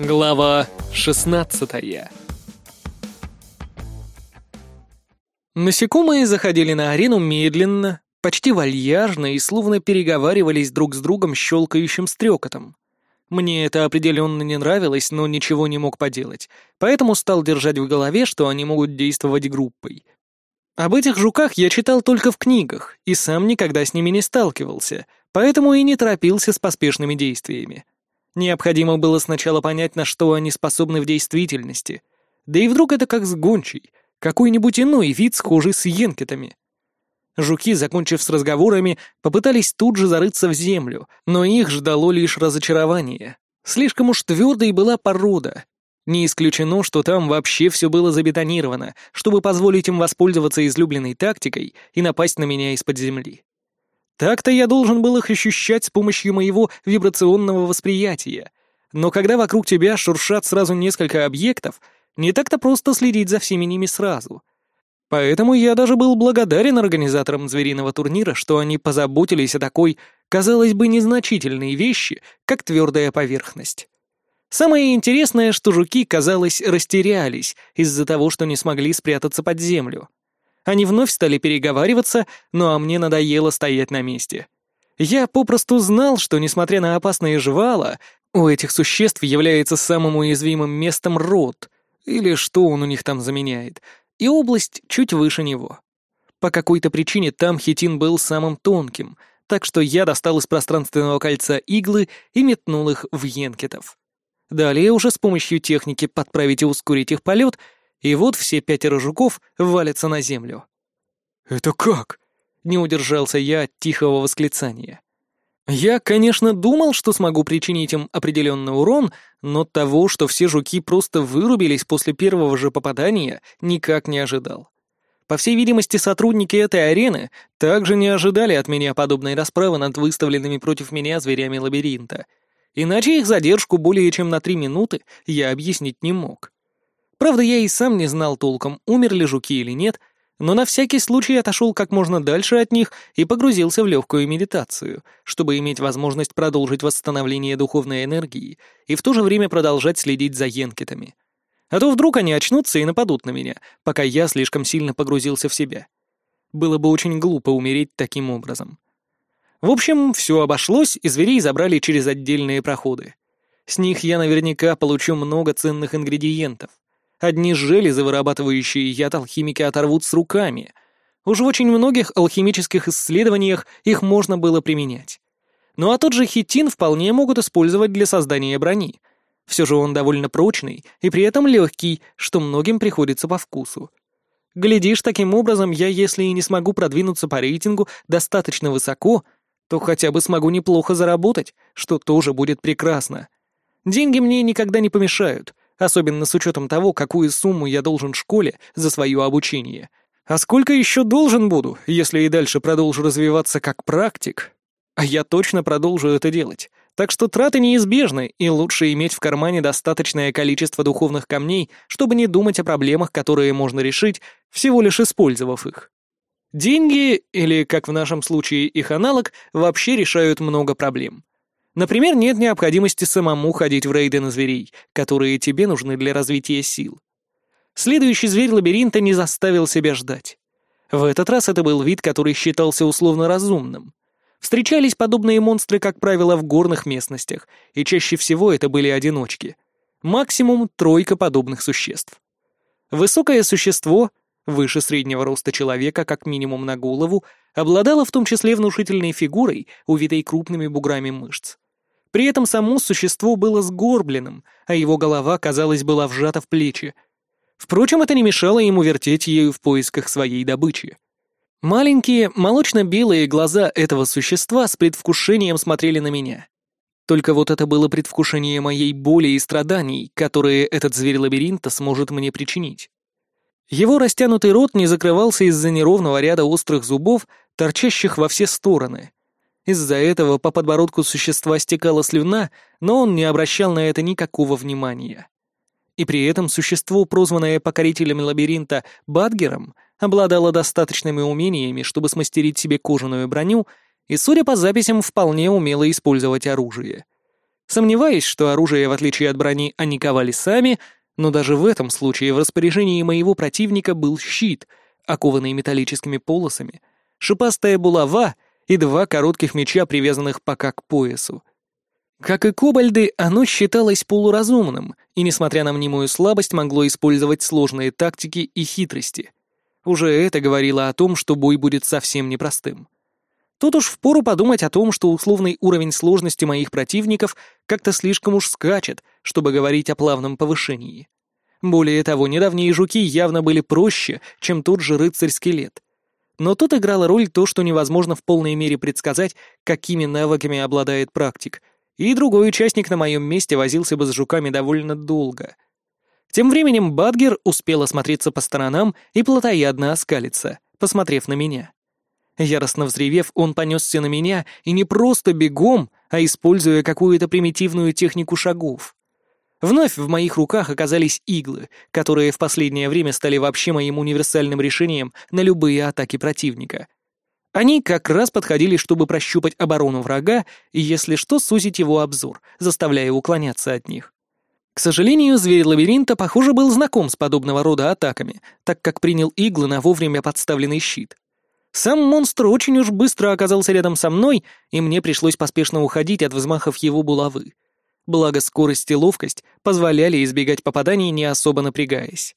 Глава 16 Насекомые заходили на арену медленно, почти вальяжно и словно переговаривались друг с другом щелкающим стрекотом. Мне это определенно не нравилось, но ничего не мог поделать, поэтому стал держать в голове, что они могут действовать группой. Об этих жуках я читал только в книгах и сам никогда с ними не сталкивался, поэтому и не торопился с поспешными действиями. Необходимо было сначала понять, на что они способны в действительности. Да и вдруг это как с гончей, какой-нибудь иной вид, схожий с енкетами. Жуки, закончив с разговорами, попытались тут же зарыться в землю, но их ждало лишь разочарование. Слишком уж твердой была порода. Не исключено, что там вообще все было забетонировано, чтобы позволить им воспользоваться излюбленной тактикой и напасть на меня из-под земли. Так-то я должен был их ощущать с помощью моего вибрационного восприятия. Но когда вокруг тебя шуршат сразу несколько объектов, не так-то просто следить за всеми ними сразу — Поэтому я даже был благодарен организаторам звериного турнира, что они позаботились о такой, казалось бы, незначительной вещи, как твердая поверхность. Самое интересное, что жуки, казалось, растерялись из-за того, что не смогли спрятаться под землю. Они вновь стали переговариваться, ну а мне надоело стоять на месте. Я попросту знал, что, несмотря на опасные жвала, у этих существ является самым уязвимым местом рот, или что он у них там заменяет — и область чуть выше него. По какой-то причине там хитин был самым тонким, так что я достал из пространственного кольца иглы и метнул их в енкетов. Далее уже с помощью техники подправить и ускорить их полет, и вот все пятеро жуков валятся на землю. «Это как?» — не удержался я от тихого восклицания. Я, конечно, думал, что смогу причинить им определенный урон, но того, что все жуки просто вырубились после первого же попадания, никак не ожидал. По всей видимости, сотрудники этой арены также не ожидали от меня подобной расправы над выставленными против меня зверями лабиринта. Иначе их задержку более чем на три минуты я объяснить не мог. Правда, я и сам не знал толком, умерли жуки или нет, но на всякий случай отошел как можно дальше от них и погрузился в легкую медитацию, чтобы иметь возможность продолжить восстановление духовной энергии и в то же время продолжать следить за енкетами. А то вдруг они очнутся и нападут на меня, пока я слишком сильно погрузился в себя. Было бы очень глупо умереть таким образом. В общем, все обошлось, и зверей забрали через отдельные проходы. С них я наверняка получу много ценных ингредиентов. Одни железы, вырабатывающие яд алхимики, оторвут с руками. Уж в очень многих алхимических исследованиях их можно было применять. Ну а тот же хитин вполне могут использовать для создания брони. Все же он довольно прочный и при этом легкий, что многим приходится по вкусу. Глядишь, таким образом я, если и не смогу продвинуться по рейтингу достаточно высоко, то хотя бы смогу неплохо заработать, что тоже будет прекрасно. Деньги мне никогда не помешают, особенно с учетом того, какую сумму я должен школе за свое обучение. А сколько еще должен буду, если и дальше продолжу развиваться как практик? А я точно продолжу это делать. Так что траты неизбежны, и лучше иметь в кармане достаточное количество духовных камней, чтобы не думать о проблемах, которые можно решить, всего лишь использовав их. Деньги, или, как в нашем случае, их аналог, вообще решают много проблем. Например, нет необходимости самому ходить в рейды на зверей, которые тебе нужны для развития сил. Следующий зверь лабиринта не заставил себя ждать. В этот раз это был вид, который считался условно разумным. Встречались подобные монстры, как правило, в горных местностях, и чаще всего это были одиночки. Максимум тройка подобных существ. Высокое существо, выше среднего роста человека как минимум на голову, обладало в том числе внушительной фигурой, увитой крупными буграми мышц. При этом само существо было сгорбленным, а его голова, казалось, была вжата в плечи. Впрочем, это не мешало ему вертеть ею в поисках своей добычи. Маленькие, молочно-белые глаза этого существа с предвкушением смотрели на меня. Только вот это было предвкушение моей боли и страданий, которые этот зверь лабиринта сможет мне причинить. Его растянутый рот не закрывался из-за неровного ряда острых зубов, торчащих во все стороны. Из-за этого по подбородку существа стекала слюна, но он не обращал на это никакого внимания. И при этом существо, прозванное покорителем лабиринта Бадгером, обладало достаточными умениями, чтобы смастерить себе кожаную броню и, судя по записям, вполне умело использовать оружие. Сомневаюсь, что оружие, в отличие от брони, они ковали сами, но даже в этом случае в распоряжении моего противника был щит, окованный металлическими полосами, шипастая булава и два коротких меча, привязанных пока к поясу. Как и кобальды, оно считалось полуразумным, и, несмотря на мнимую слабость, могло использовать сложные тактики и хитрости. Уже это говорило о том, что бой будет совсем непростым. Тут уж впору подумать о том, что условный уровень сложности моих противников как-то слишком уж скачет, чтобы говорить о плавном повышении. Более того, недавние жуки явно были проще, чем тот же рыцарь-скелет. Но тут играла роль то, что невозможно в полной мере предсказать, какими навыками обладает практик, и другой участник на моем месте возился бы с жуками довольно долго. Тем временем Бадгер успел осмотреться по сторонам и плотоядно оскалиться, посмотрев на меня. Яростно взревев, он понесся на меня, и не просто бегом, а используя какую-то примитивную технику шагов. Вновь в моих руках оказались иглы, которые в последнее время стали вообще моим универсальным решением на любые атаки противника. Они как раз подходили, чтобы прощупать оборону врага и, если что, сузить его обзор, заставляя уклоняться от них. К сожалению, зверь лабиринта, похоже, был знаком с подобного рода атаками, так как принял иглы на вовремя подставленный щит. Сам монстр очень уж быстро оказался рядом со мной, и мне пришлось поспешно уходить от взмахов его булавы. Благо скорость и ловкость позволяли избегать попаданий, не особо напрягаясь.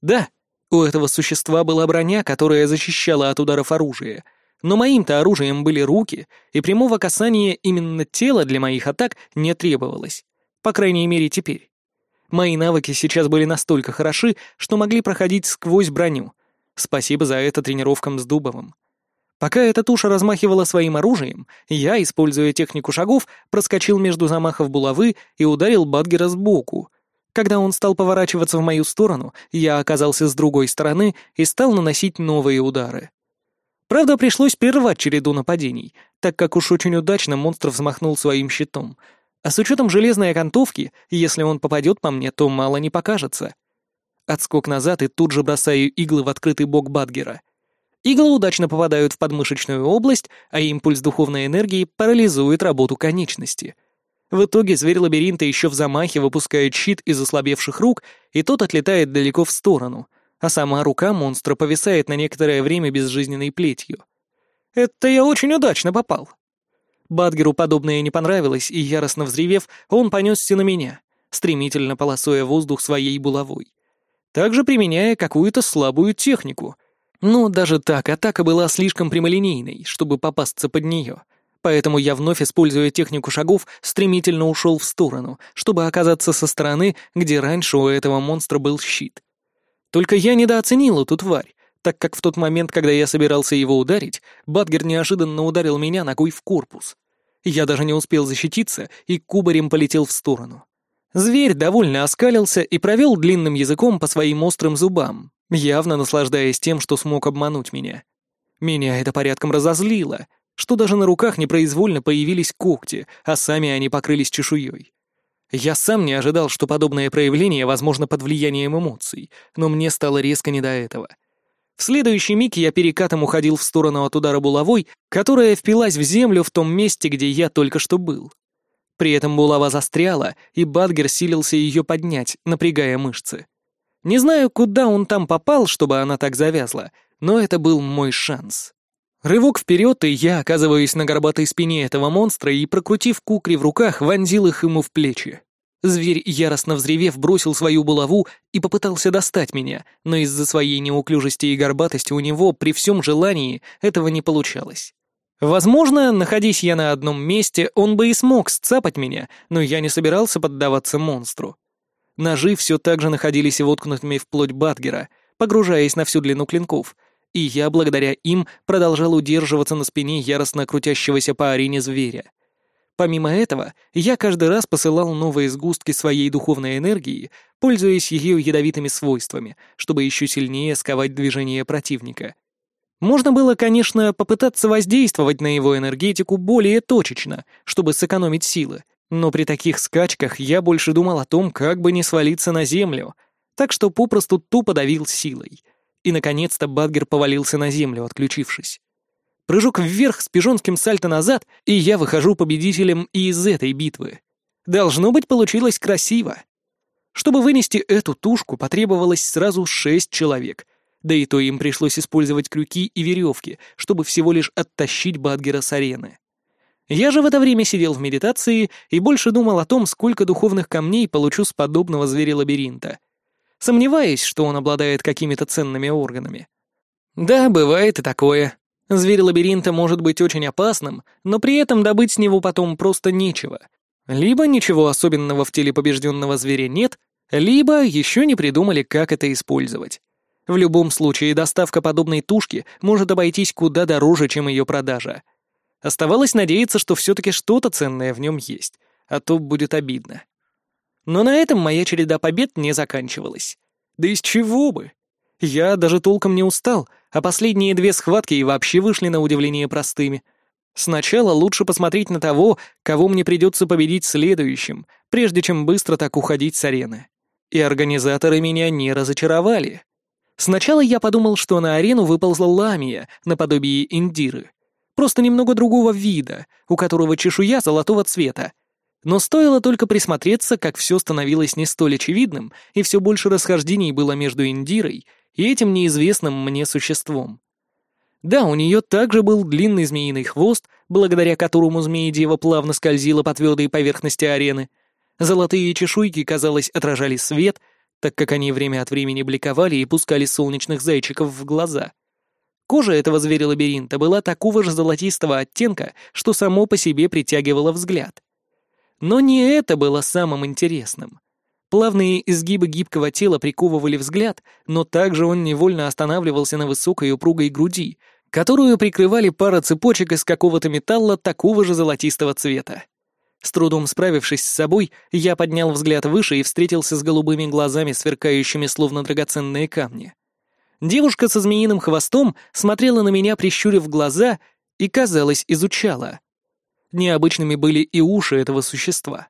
Да, у этого существа была броня, которая защищала от ударов оружия, но моим-то оружием были руки, и прямого касания именно тела для моих атак не требовалось. По крайней мере, теперь. Мои навыки сейчас были настолько хороши, что могли проходить сквозь броню, Спасибо за это тренировкам с Дубовым. Пока эта туша размахивала своим оружием, я, используя технику шагов, проскочил между замахов булавы и ударил Бадгера сбоку. Когда он стал поворачиваться в мою сторону, я оказался с другой стороны и стал наносить новые удары. Правда, пришлось прервать череду нападений, так как уж очень удачно монстр взмахнул своим щитом. А с учетом железной окантовки, если он попадет по мне, то мало не покажется. Отскок назад и тут же бросаю иглы в открытый бок Бадгера. Иглы удачно попадают в подмышечную область, а импульс духовной энергии парализует работу конечности. В итоге зверь лабиринта еще в замахе выпускает щит из ослабевших рук, и тот отлетает далеко в сторону, а сама рука монстра повисает на некоторое время безжизненной плетью. Это я очень удачно попал. Бадгеру подобное не понравилось, и, яростно взревев, он понесся на меня, стремительно полосуя воздух своей булавой также применяя какую-то слабую технику. Но даже так атака была слишком прямолинейной, чтобы попасться под нее. Поэтому я вновь, используя технику шагов, стремительно ушел в сторону, чтобы оказаться со стороны, где раньше у этого монстра был щит. Только я недооценил эту тварь, так как в тот момент, когда я собирался его ударить, Бадгер неожиданно ударил меня ногой в корпус. Я даже не успел защититься и кубарем полетел в сторону. Зверь довольно оскалился и провел длинным языком по своим острым зубам, явно наслаждаясь тем, что смог обмануть меня. Меня это порядком разозлило, что даже на руках непроизвольно появились когти, а сами они покрылись чешуей. Я сам не ожидал, что подобное проявление возможно под влиянием эмоций, но мне стало резко не до этого. В следующий миг я перекатом уходил в сторону от удара булавой, которая впилась в землю в том месте, где я только что был. При этом булава застряла, и Бадгер силился ее поднять, напрягая мышцы. Не знаю, куда он там попал, чтобы она так завязла, но это был мой шанс. Рывок вперед, и я оказываюсь на горбатой спине этого монстра и, прокрутив кукри в руках, вонзил их ему в плечи. Зверь, яростно взревев, бросил свою булаву и попытался достать меня, но из-за своей неуклюжести и горбатости у него, при всем желании, этого не получалось. Возможно, находясь я на одном месте, он бы и смог сцапать меня, но я не собирался поддаваться монстру. Ножи все так же находились воткнутыми в плоть Батгера, погружаясь на всю длину клинков, и я, благодаря им, продолжал удерживаться на спине яростно крутящегося по арене зверя. Помимо этого, я каждый раз посылал новые сгустки своей духовной энергии, пользуясь ее ядовитыми свойствами, чтобы еще сильнее сковать движение противника. Можно было, конечно, попытаться воздействовать на его энергетику более точечно, чтобы сэкономить силы, но при таких скачках я больше думал о том, как бы не свалиться на землю, так что попросту тупо давил силой. И, наконец-то, Бадгер повалился на землю, отключившись. Прыжок вверх с пижонским сальто назад, и я выхожу победителем и из этой битвы. Должно быть, получилось красиво. Чтобы вынести эту тушку, потребовалось сразу шесть человек, да и то им пришлось использовать крюки и веревки, чтобы всего лишь оттащить Бадгера с арены. Я же в это время сидел в медитации и больше думал о том, сколько духовных камней получу с подобного зверя-лабиринта. Сомневаюсь, что он обладает какими-то ценными органами. Да, бывает и такое. Зверь лабиринта может быть очень опасным, но при этом добыть с него потом просто нечего. Либо ничего особенного в теле побежденного зверя нет, либо еще не придумали, как это использовать. В любом случае, доставка подобной тушки может обойтись куда дороже, чем ее продажа. Оставалось надеяться, что все-таки что-то ценное в нем есть, а то будет обидно. Но на этом моя череда побед не заканчивалась. Да из чего бы? Я даже толком не устал, а последние две схватки и вообще вышли на удивление простыми. Сначала лучше посмотреть на того, кого мне придется победить следующим, прежде чем быстро так уходить с арены. И организаторы меня не разочаровали. Сначала я подумал, что на арену выползла ламия, наподобие индиры. Просто немного другого вида, у которого чешуя золотого цвета. Но стоило только присмотреться, как все становилось не столь очевидным, и все больше расхождений было между индирой и этим неизвестным мне существом. Да, у нее также был длинный змеиный хвост, благодаря которому змея-дева плавно скользила по твердой поверхности арены. Золотые чешуйки, казалось, отражали свет, так как они время от времени бликовали и пускали солнечных зайчиков в глаза. Кожа этого зверя-лабиринта была такого же золотистого оттенка, что само по себе притягивало взгляд. Но не это было самым интересным. Плавные изгибы гибкого тела приковывали взгляд, но также он невольно останавливался на высокой упругой груди, которую прикрывали пара цепочек из какого-то металла такого же золотистого цвета. С трудом справившись с собой, я поднял взгляд выше и встретился с голубыми глазами, сверкающими словно драгоценные камни. Девушка со змеиным хвостом смотрела на меня, прищурив глаза, и, казалось, изучала. Необычными были и уши этого существа.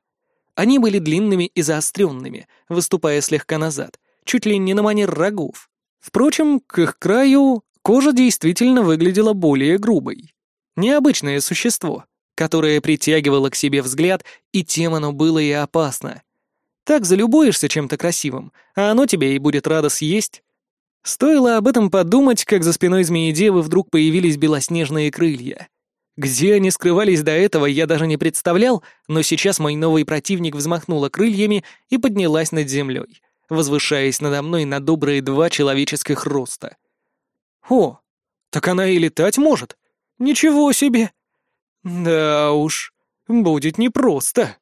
Они были длинными и заостренными, выступая слегка назад, чуть ли не на манер рогов. Впрочем, к их краю кожа действительно выглядела более грубой. Необычное существо, которое притягивало к себе взгляд, и тем оно было и опасно. Так залюбуешься чем-то красивым, а оно тебе и будет радо съесть. Стоило об этом подумать, как за спиной змеи-девы вдруг появились белоснежные крылья. Где они скрывались до этого, я даже не представлял, но сейчас мой новый противник взмахнула крыльями и поднялась над землей, возвышаясь надо мной на добрые два человеческих роста. О, так она и летать может? Ничего себе! Да уж, будет непросто.